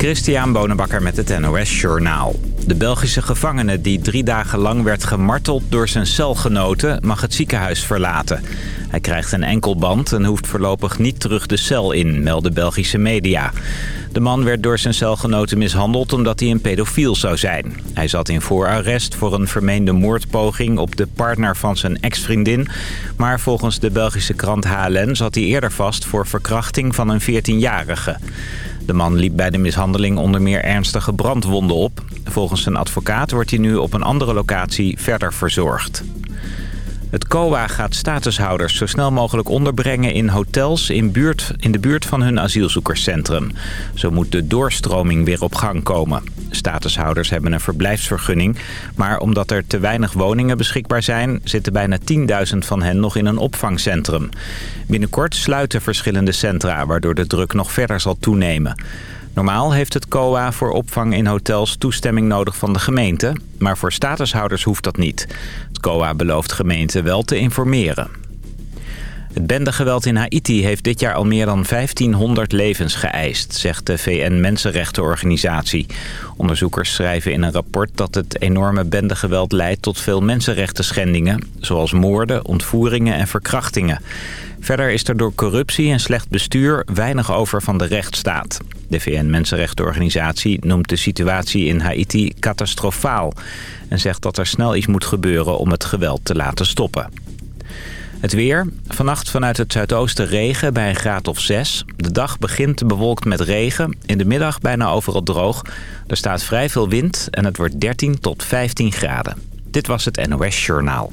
Christian Bonenbakker met het NOS Journaal. De Belgische gevangene die drie dagen lang werd gemarteld door zijn celgenoten mag het ziekenhuis verlaten. Hij krijgt een enkelband en hoeft voorlopig niet terug de cel in, melden Belgische media. De man werd door zijn celgenoten mishandeld omdat hij een pedofiel zou zijn. Hij zat in voorarrest voor een vermeende moordpoging op de partner van zijn ex-vriendin. Maar volgens de Belgische krant HLN zat hij eerder vast voor verkrachting van een 14-jarige. De man liep bij de mishandeling onder meer ernstige brandwonden op. Volgens zijn advocaat wordt hij nu op een andere locatie verder verzorgd. Het COA gaat statushouders zo snel mogelijk onderbrengen in hotels in, buurt, in de buurt van hun asielzoekerscentrum. Zo moet de doorstroming weer op gang komen. Statushouders hebben een verblijfsvergunning, maar omdat er te weinig woningen beschikbaar zijn... zitten bijna 10.000 van hen nog in een opvangcentrum. Binnenkort sluiten verschillende centra, waardoor de druk nog verder zal toenemen. Normaal heeft het COA voor opvang in hotels toestemming nodig van de gemeente. Maar voor statushouders hoeft dat niet. Het COA belooft gemeenten wel te informeren. Het bendegeweld in Haiti heeft dit jaar al meer dan 1500 levens geëist, zegt de VN-Mensenrechtenorganisatie. Onderzoekers schrijven in een rapport dat het enorme bendegeweld leidt tot veel mensenrechten schendingen, zoals moorden, ontvoeringen en verkrachtingen. Verder is er door corruptie en slecht bestuur weinig over van de rechtsstaat. De VN-Mensenrechtenorganisatie noemt de situatie in Haiti catastrofaal... en zegt dat er snel iets moet gebeuren om het geweld te laten stoppen. Het weer. Vannacht vanuit het zuidoosten regen bij een graad of 6. De dag begint bewolkt met regen. In de middag bijna overal droog. Er staat vrij veel wind en het wordt 13 tot 15 graden. Dit was het NOS Journaal.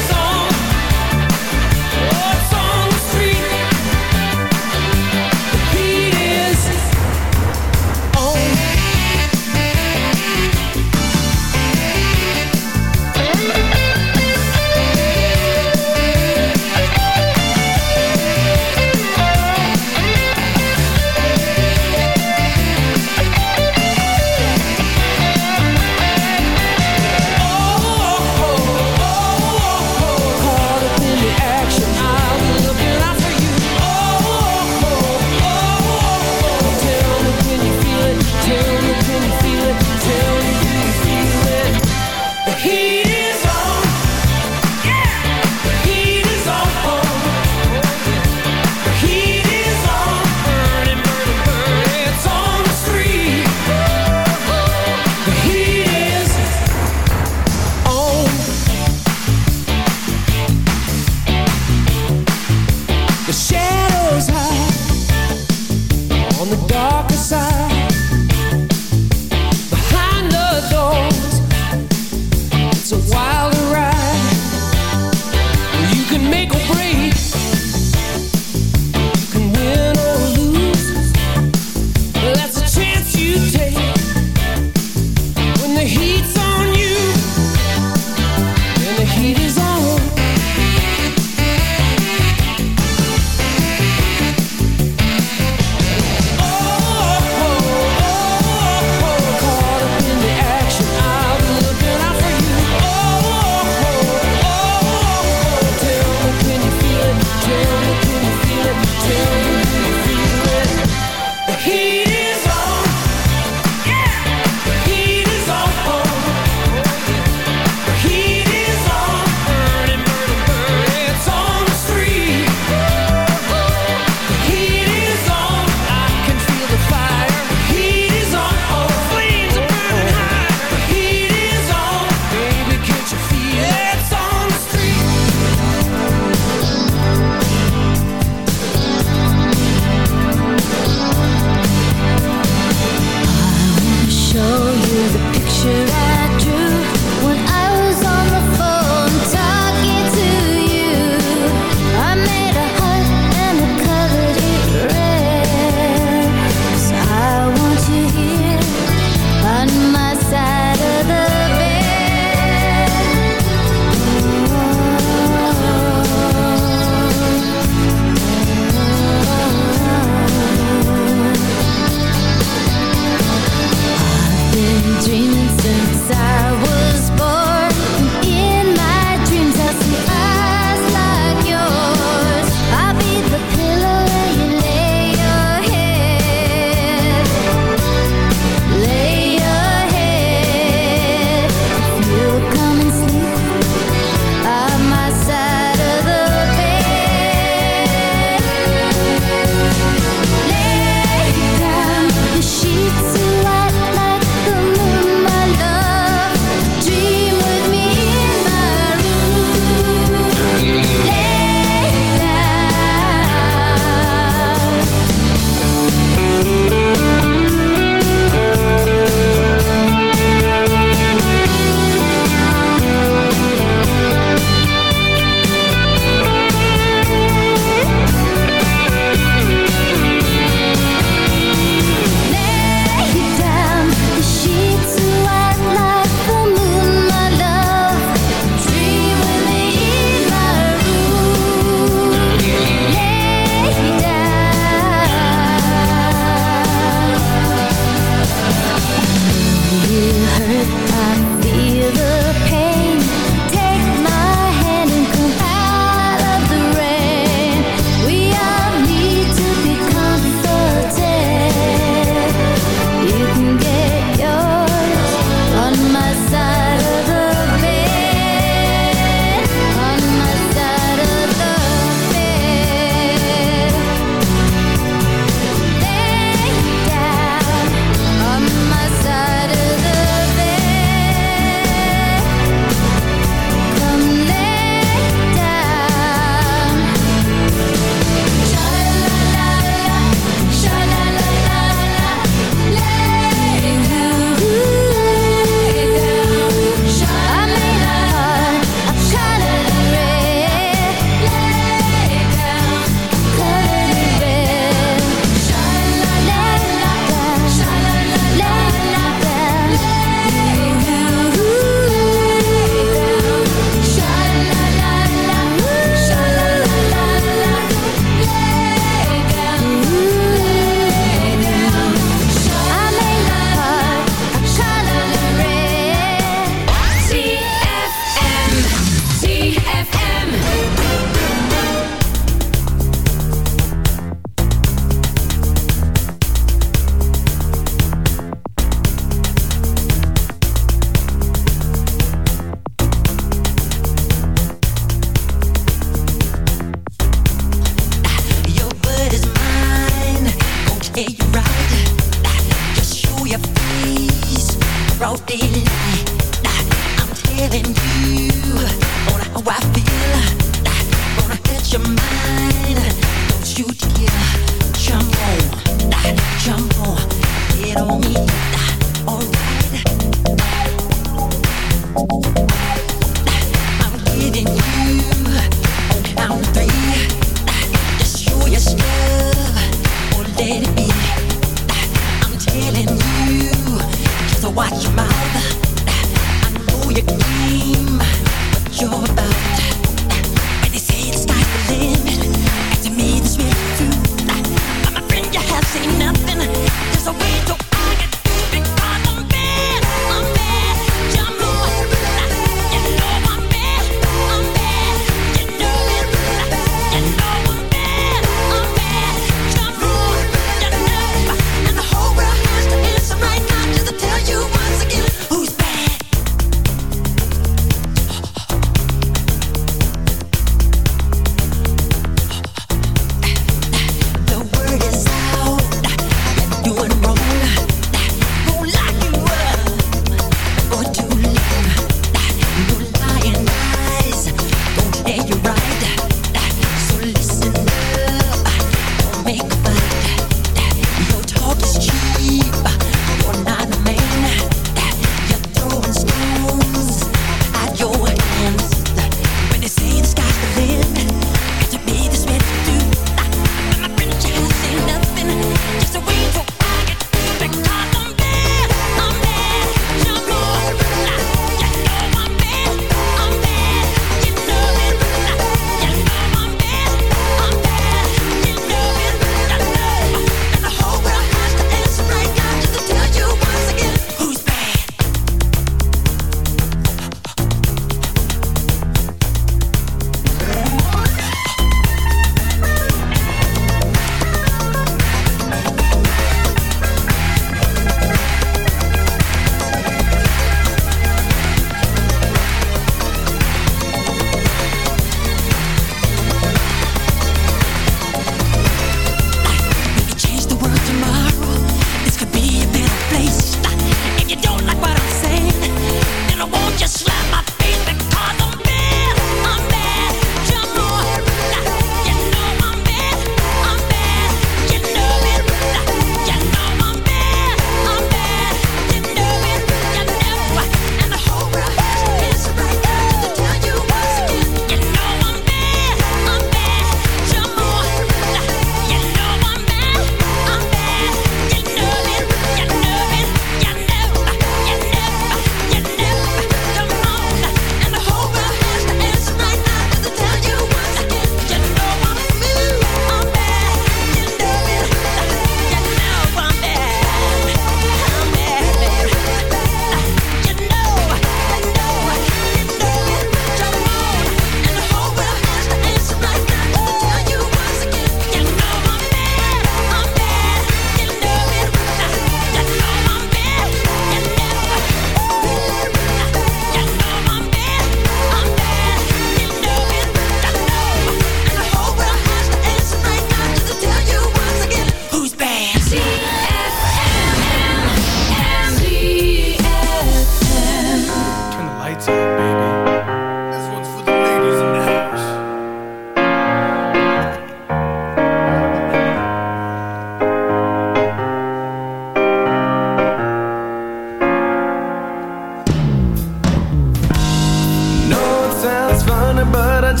but I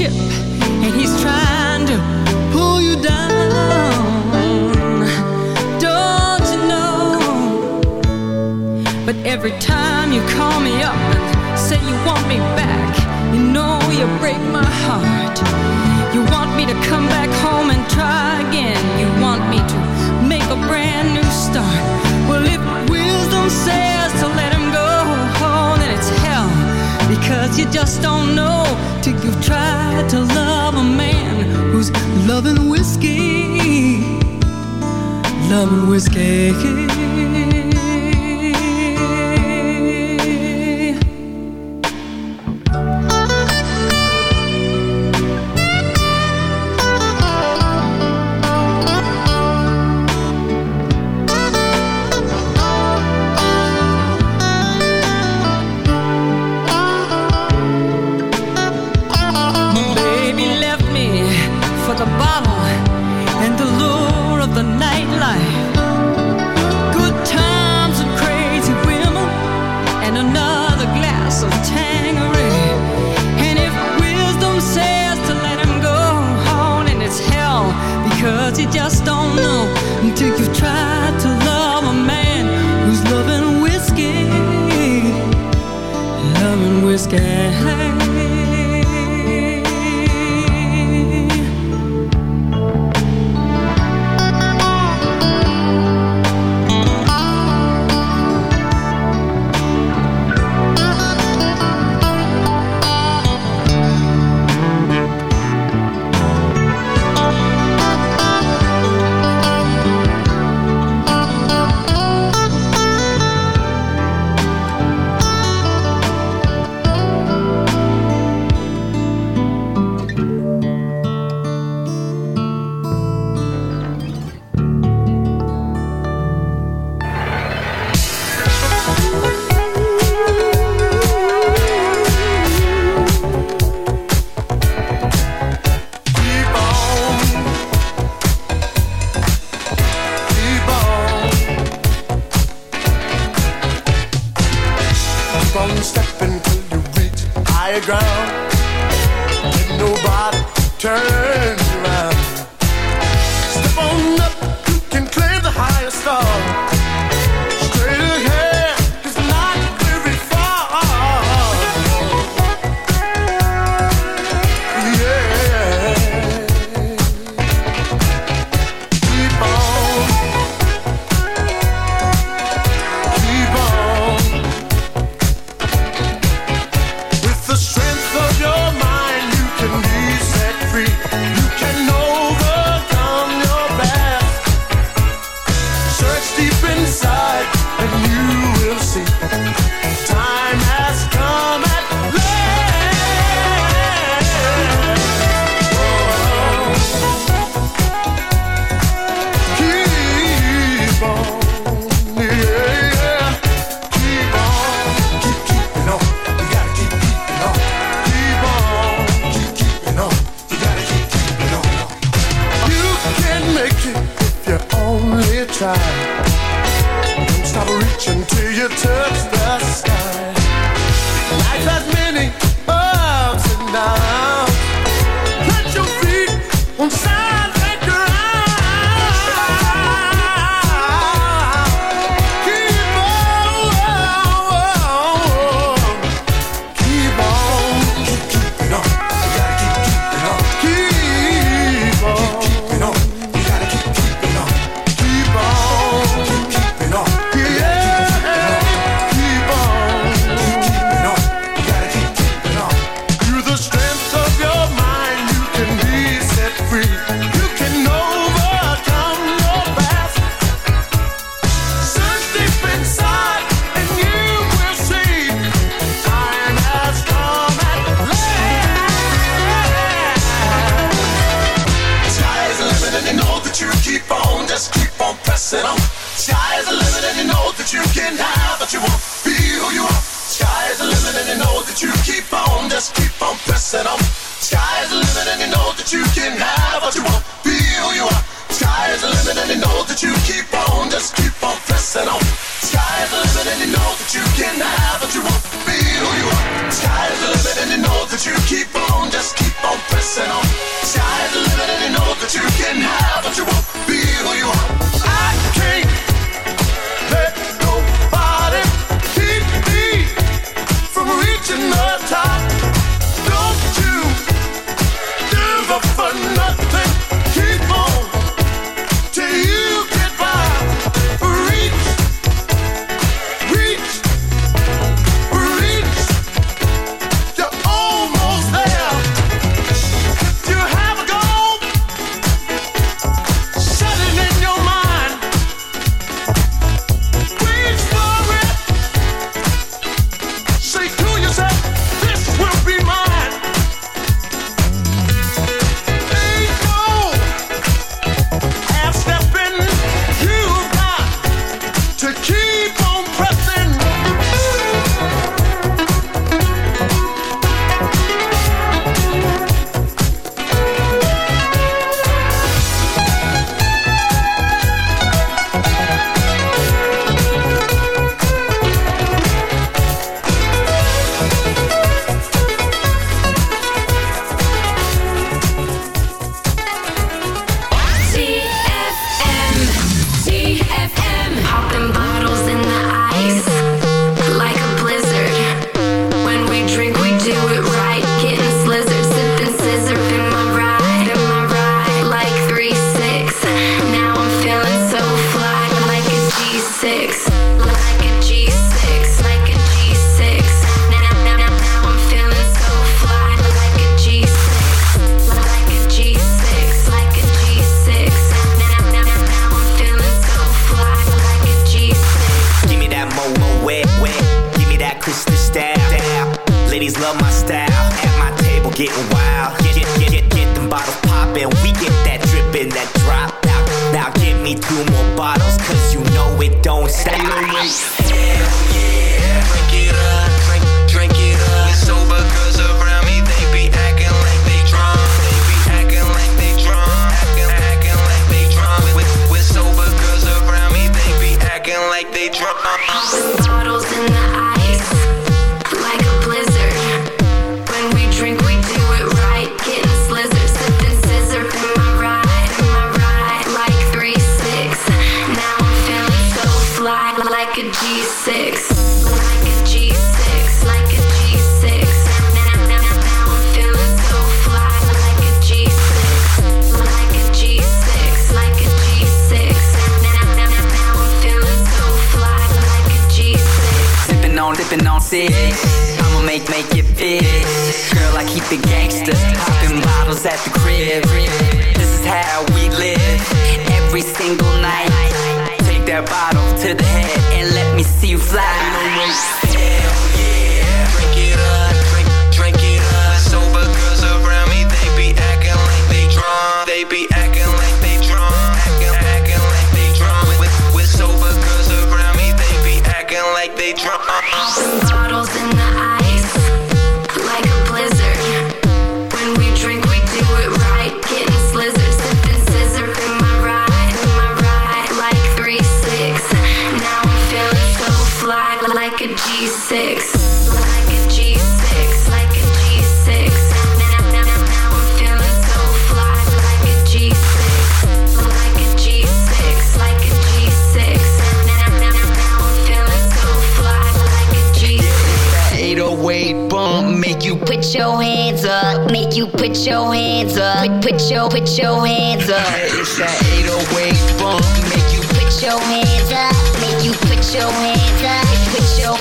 ship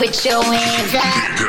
put your hands up.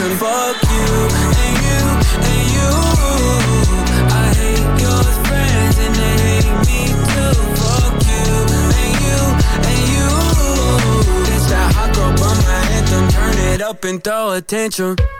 attention. Fuck you and you and you. I hate your friends and they hate me too. Fuck you and you and you. This that hot girl bummer anthem. Turn it up and throw attention. You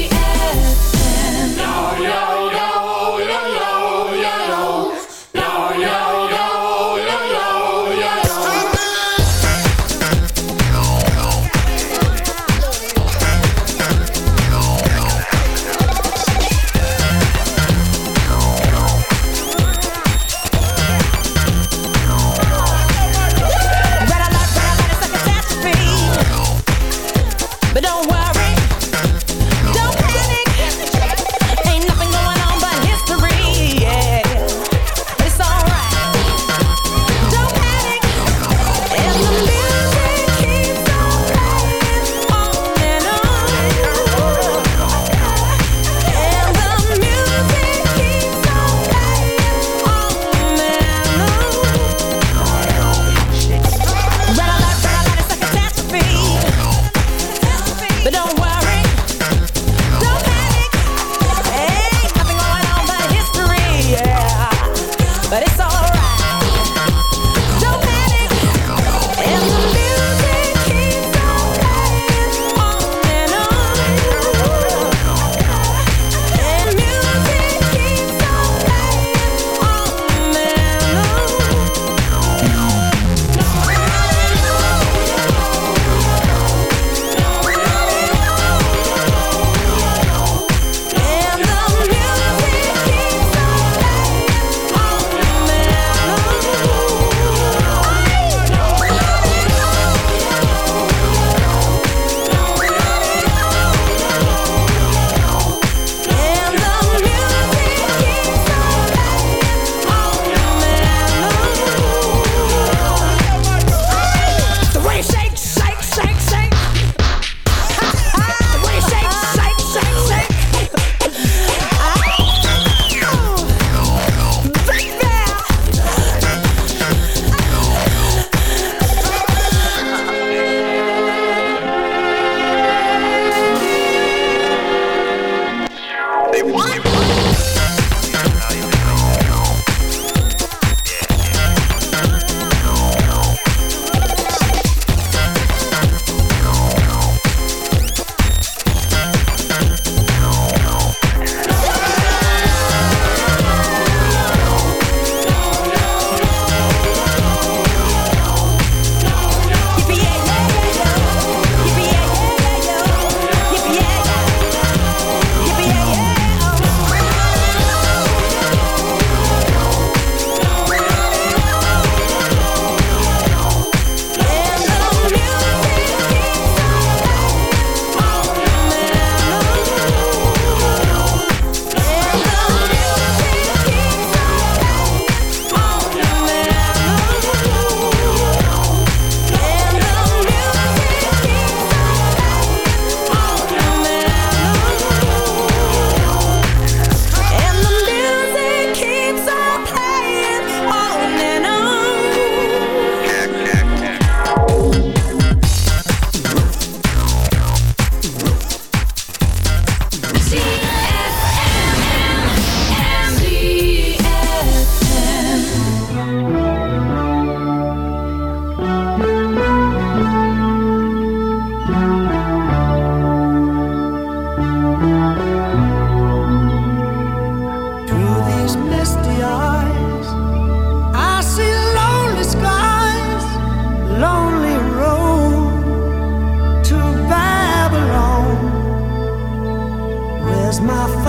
My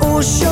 or surely